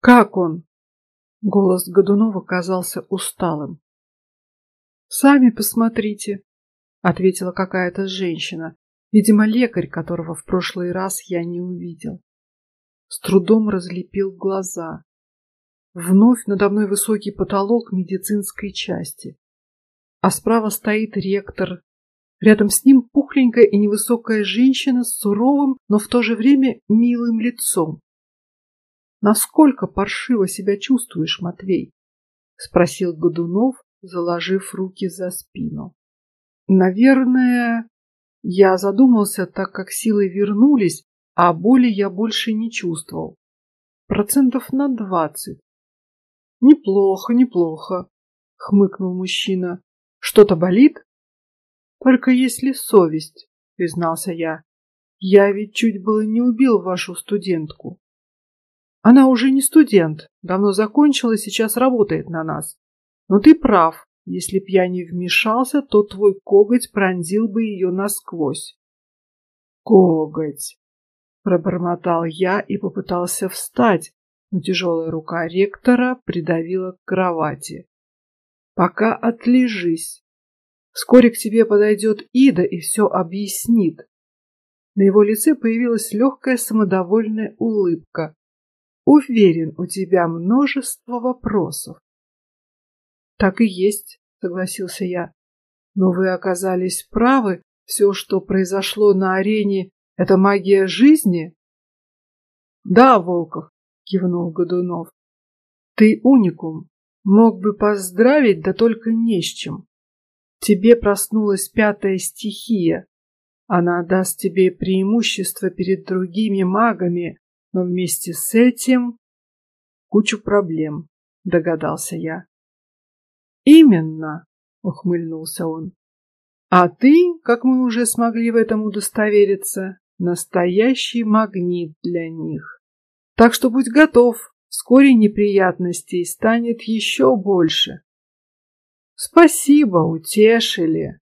Как он? Голос Годунова казался усталым. Сами посмотрите, ответила какая-то женщина, видимо лекарь, которого в прошлый раз я не увидел. С трудом разлепил глаза. Вновь надо мной высокий потолок медицинской части, а справа стоит ректор. Рядом с ним пухленькая и невысокая женщина с суровым, но в то же время милым лицом. Насколько паршиво себя чувствуешь, Матвей? спросил Годунов, заложив руки за спину. Наверное, я задумался, так как силы вернулись, а боли я больше не чувствовал. Процентов на двадцать. Неплохо, неплохо, хмыкнул мужчина. Что-то болит? Только если совесть, признался я. Я ведь чуть было не убил вашу студентку. Она уже не студент, давно закончила и сейчас работает на нас. Но ты прав, если б я не вмешался, то твой коготь пронзил бы ее насквозь. Коготь, пробормотал я и попытался встать, но тяжелая рука ректора придавила к кровати. Пока отлежись. Вскоре к тебе подойдет Ида и все объяснит. На его лице появилась легкая самодовольная улыбка. Уверен, у тебя множество вопросов. Так и есть, согласился я. Но вы оказались правы. Все, что произошло на арене, это магия жизни. Да, Волков, кивнул Годунов. Ты уникум. Мог бы поздравить, да только не с чем. Тебе проснулась пятая стихия. Она даст тебе преимущество перед другими магами, но вместе с этим кучу проблем, догадался я. Именно, ухмыльнулся он. А ты, как мы уже смогли в этом удостовериться, настоящий магнит для них. Так что будь готов, вскоре неприятностей станет еще больше. Спасибо, утешили.